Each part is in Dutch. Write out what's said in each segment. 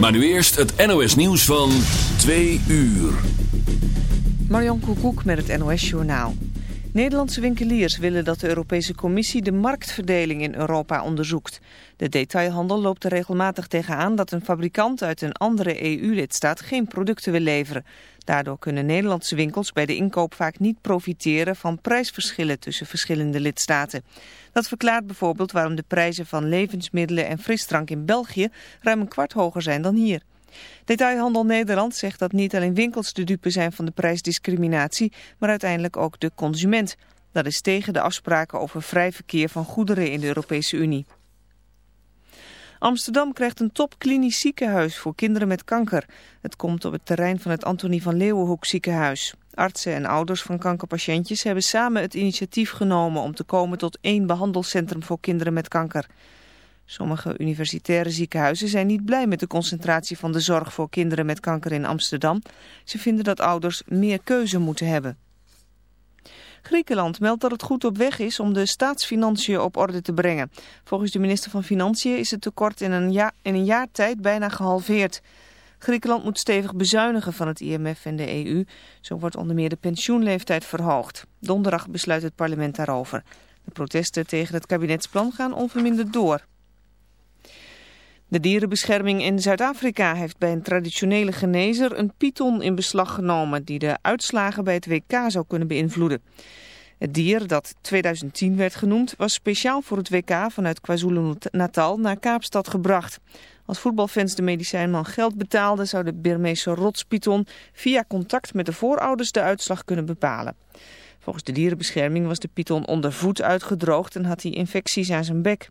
Maar nu eerst het NOS nieuws van 2 uur. Marion Koekoek met het NOS Journaal. Nederlandse winkeliers willen dat de Europese Commissie de marktverdeling in Europa onderzoekt. De detailhandel loopt er regelmatig tegenaan dat een fabrikant uit een andere EU-lidstaat geen producten wil leveren. Daardoor kunnen Nederlandse winkels bij de inkoop vaak niet profiteren van prijsverschillen tussen verschillende lidstaten. Dat verklaart bijvoorbeeld waarom de prijzen van levensmiddelen en frisdrank in België ruim een kwart hoger zijn dan hier. Detailhandel Nederland zegt dat niet alleen winkels de dupe zijn van de prijsdiscriminatie, maar uiteindelijk ook de consument. Dat is tegen de afspraken over vrij verkeer van goederen in de Europese Unie. Amsterdam krijgt een topklinisch ziekenhuis voor kinderen met kanker. Het komt op het terrein van het Antonie van Leeuwenhoek ziekenhuis. Artsen en ouders van kankerpatiëntjes hebben samen het initiatief genomen om te komen tot één behandelcentrum voor kinderen met kanker. Sommige universitaire ziekenhuizen zijn niet blij met de concentratie van de zorg voor kinderen met kanker in Amsterdam. Ze vinden dat ouders meer keuze moeten hebben. Griekenland meldt dat het goed op weg is om de staatsfinanciën op orde te brengen. Volgens de minister van Financiën is het tekort in een, jaar, in een tijd bijna gehalveerd. Griekenland moet stevig bezuinigen van het IMF en de EU. Zo wordt onder meer de pensioenleeftijd verhoogd. Donderdag besluit het parlement daarover. De protesten tegen het kabinetsplan gaan onverminderd door. De dierenbescherming in Zuid-Afrika heeft bij een traditionele genezer een python in beslag genomen die de uitslagen bij het WK zou kunnen beïnvloeden. Het dier, dat 2010 werd genoemd, was speciaal voor het WK vanuit KwaZulu-Natal naar Kaapstad gebracht. Als voetbalfans de medicijnman geld betaalden, zou de Birmeese rotspython via contact met de voorouders de uitslag kunnen bepalen. Volgens de dierenbescherming was de python onder voet uitgedroogd en had hij infecties aan zijn bek.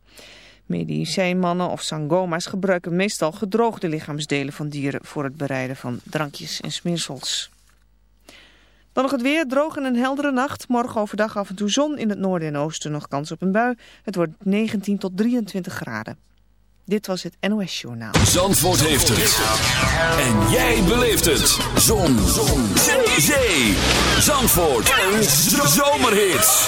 Medicijnmannen of sangoma's gebruiken meestal gedroogde lichaamsdelen van dieren voor het bereiden van drankjes en smeersels. Dan nog het weer, droog en een heldere nacht. Morgen overdag af en toe zon, in het noorden en oosten nog kans op een bui. Het wordt 19 tot 23 graden. Dit was het NOS Journaal. Zandvoort heeft het. En jij beleeft het. Zon. zon. Zee. Zandvoort. Een zomerhit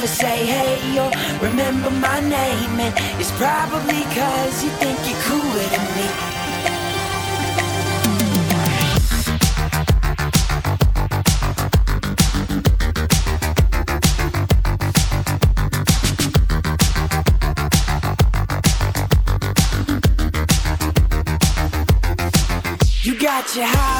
Never say hey or remember my name, and it's probably cause you think you're cooler than me. You got your highbrow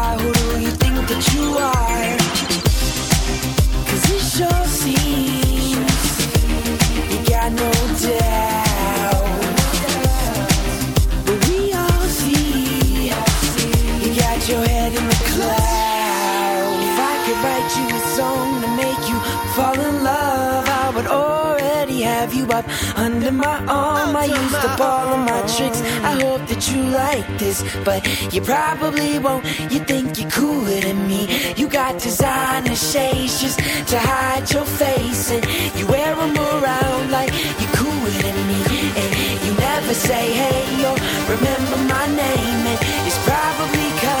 Under my arm, I used up all of my tricks. I hope that you like this, but you probably won't. You think you're cooler than me. You got designer shades just to hide your face, and you wear them around like you're cooler than me. And you never say, hey, yo, remember my name, and it's probably cause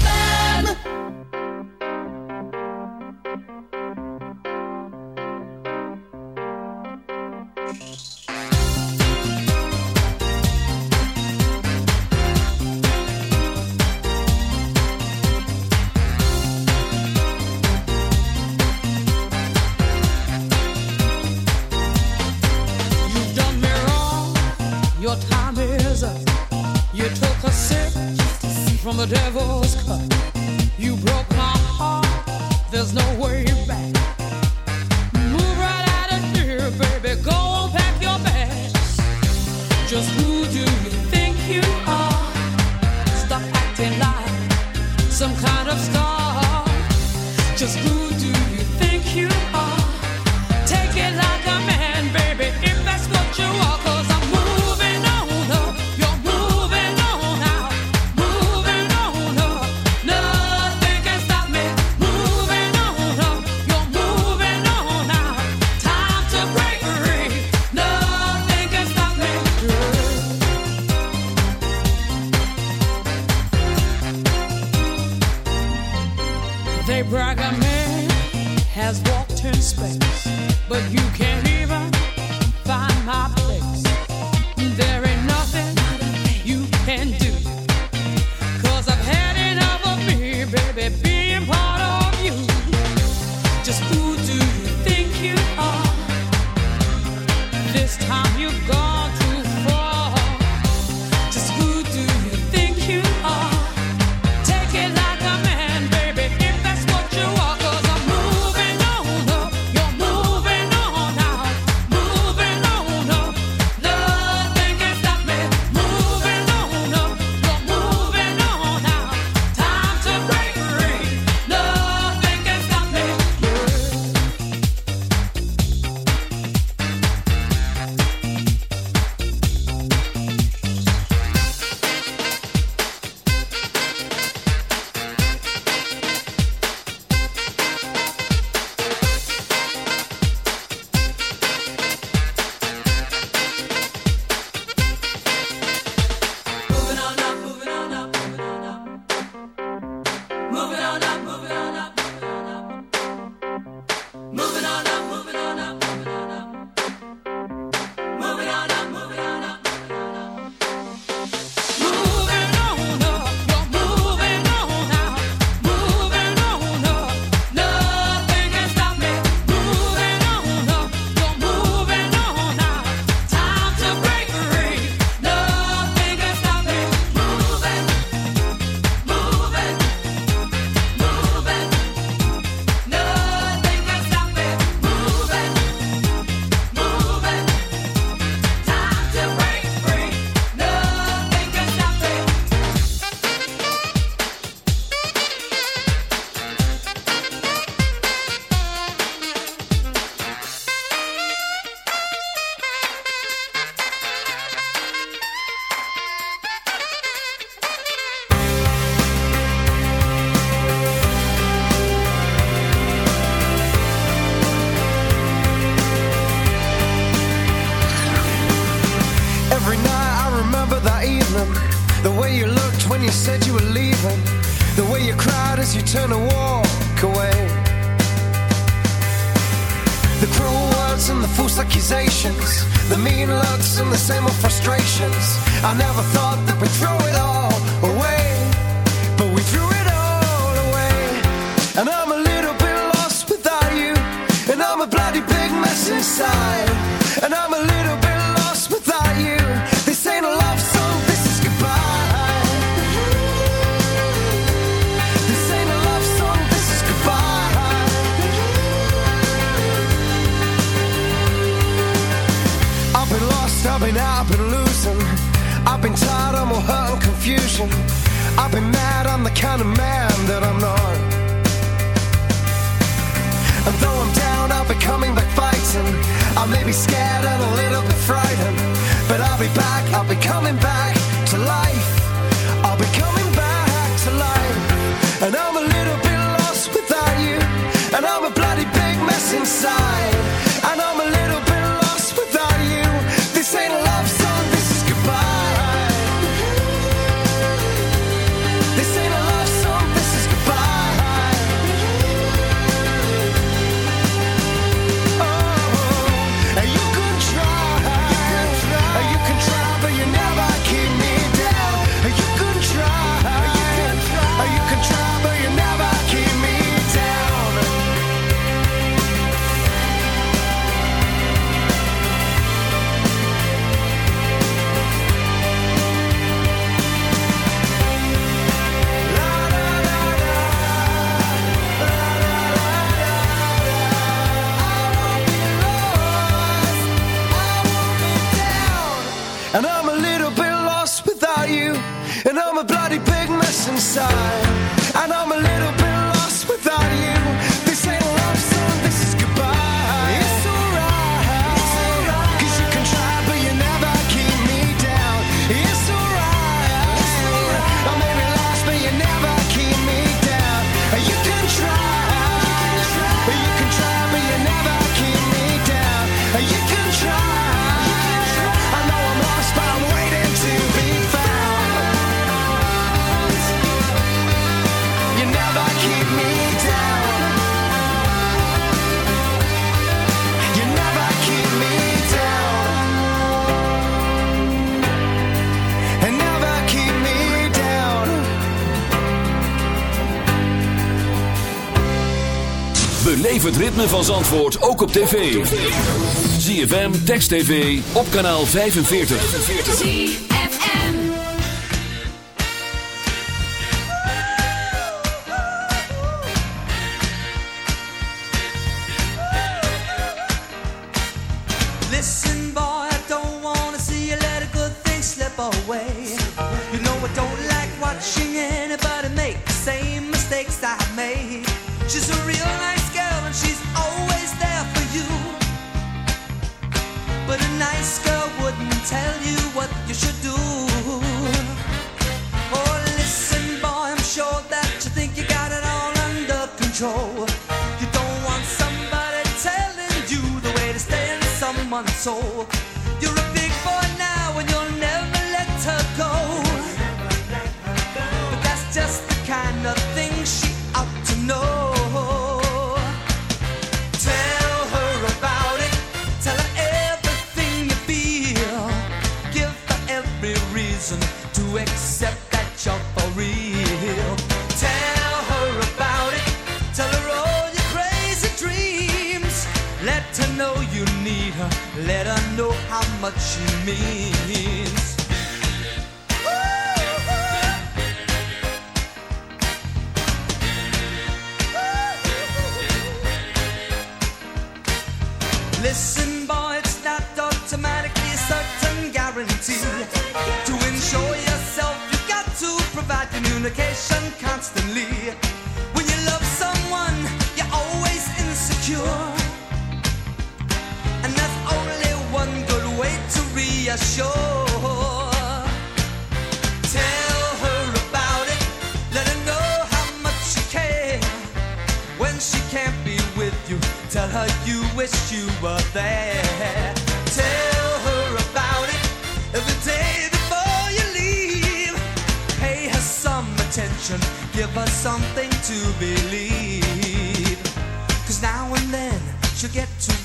They brag man has walked in space, but you can't even find my place. There ain't nothing you can do. Cause I've had enough of me, baby, being part of you. Just who do you think you are? This time you've gone ritme van Zandvoort ook op tv. ZFM, Text TV, op kanaal 45. ZFM Listen boy, I don't wanna see you let a good thing slip away soul. me.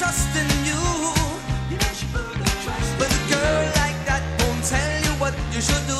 trust should do.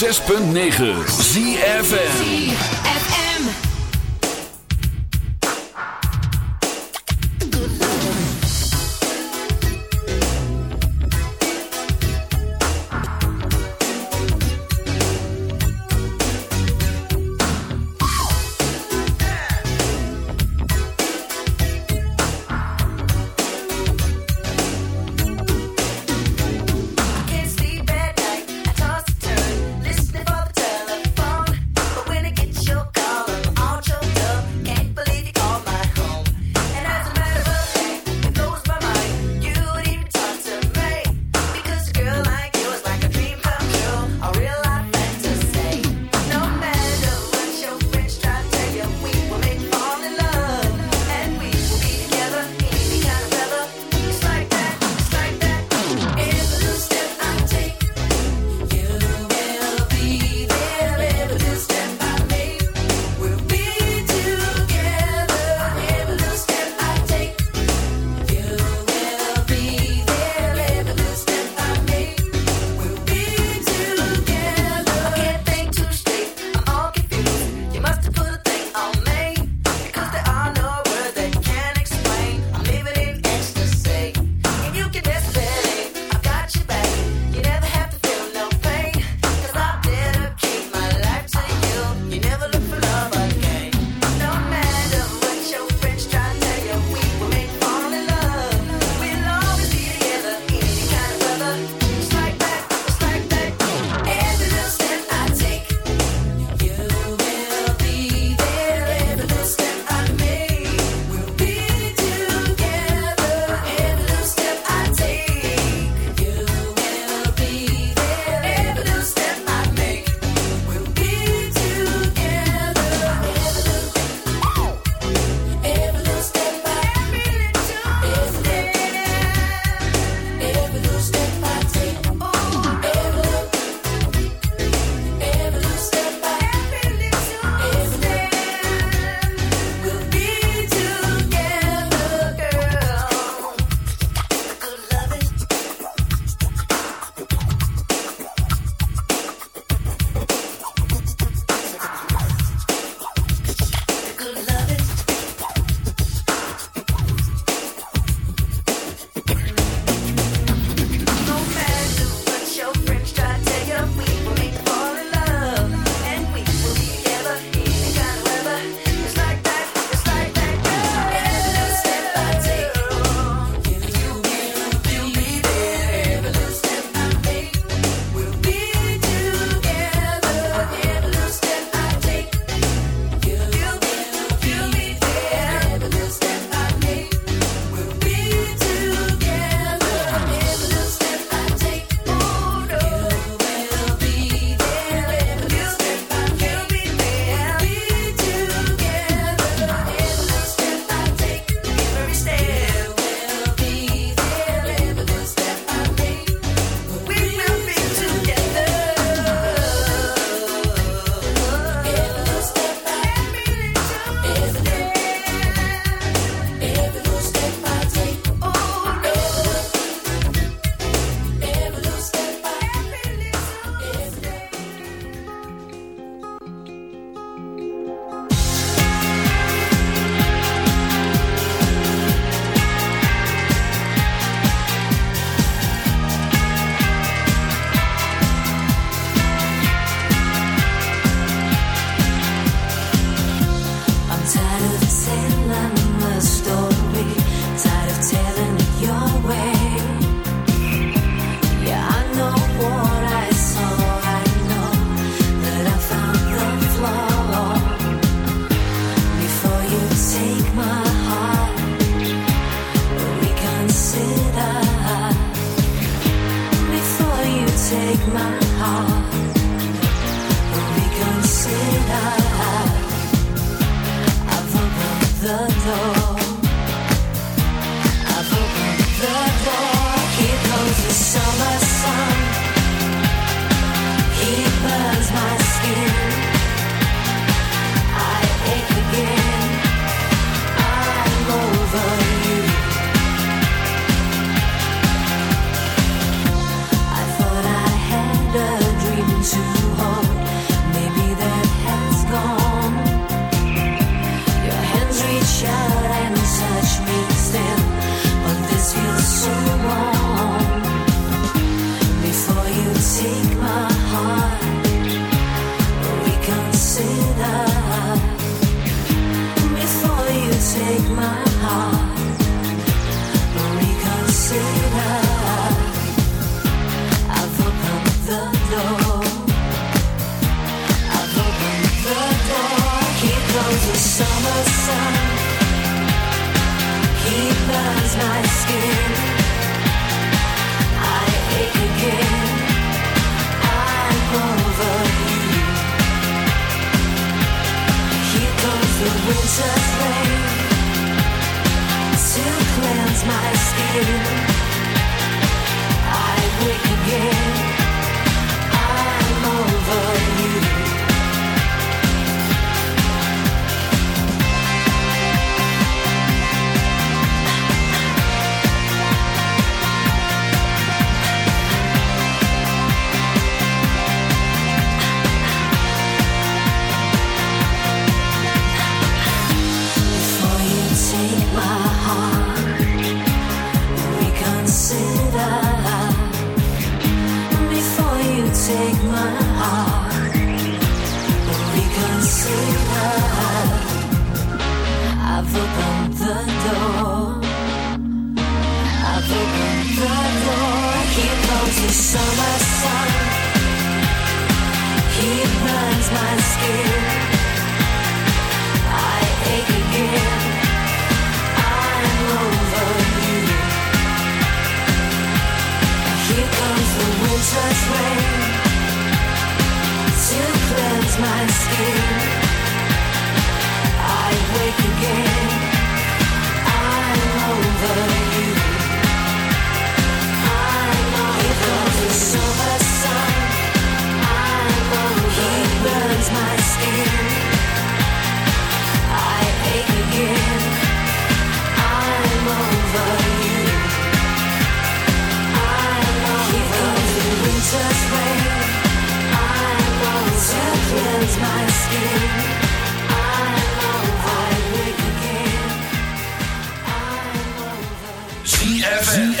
106.9 ZFM.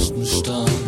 Außenstand.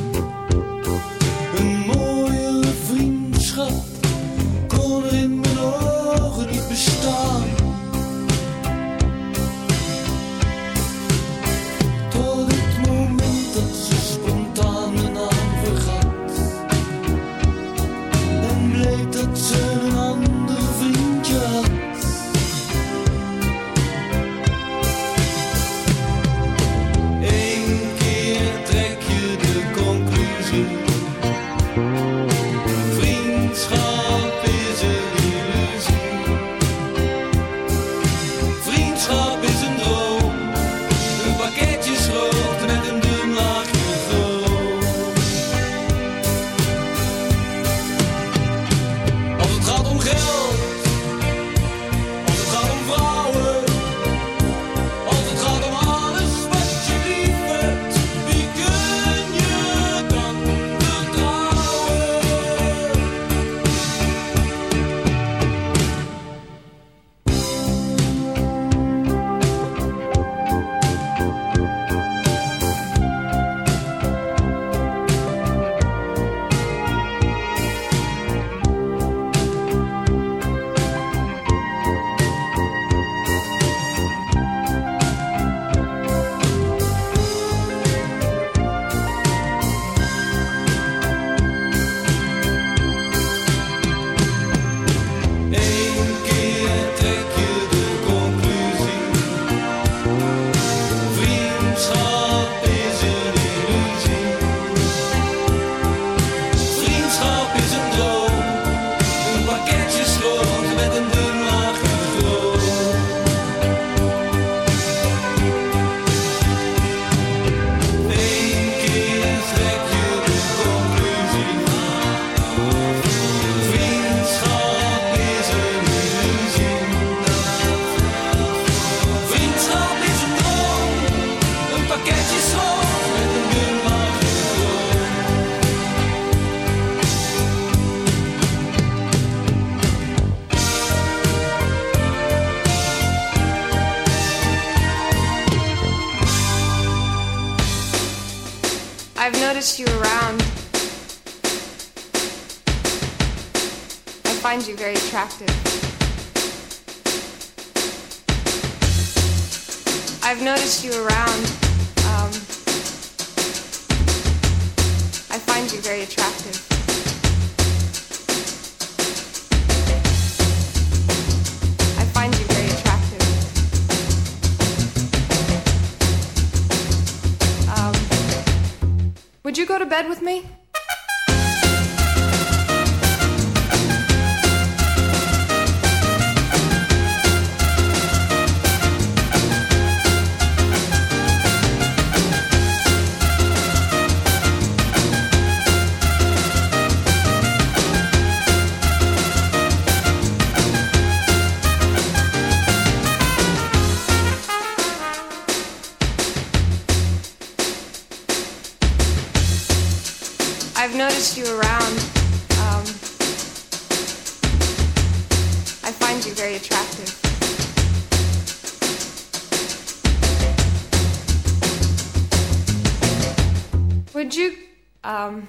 Would you, um,